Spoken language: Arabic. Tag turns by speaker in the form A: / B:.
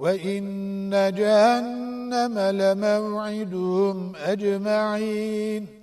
A: وإن جهنم لموعدهم أجمعين.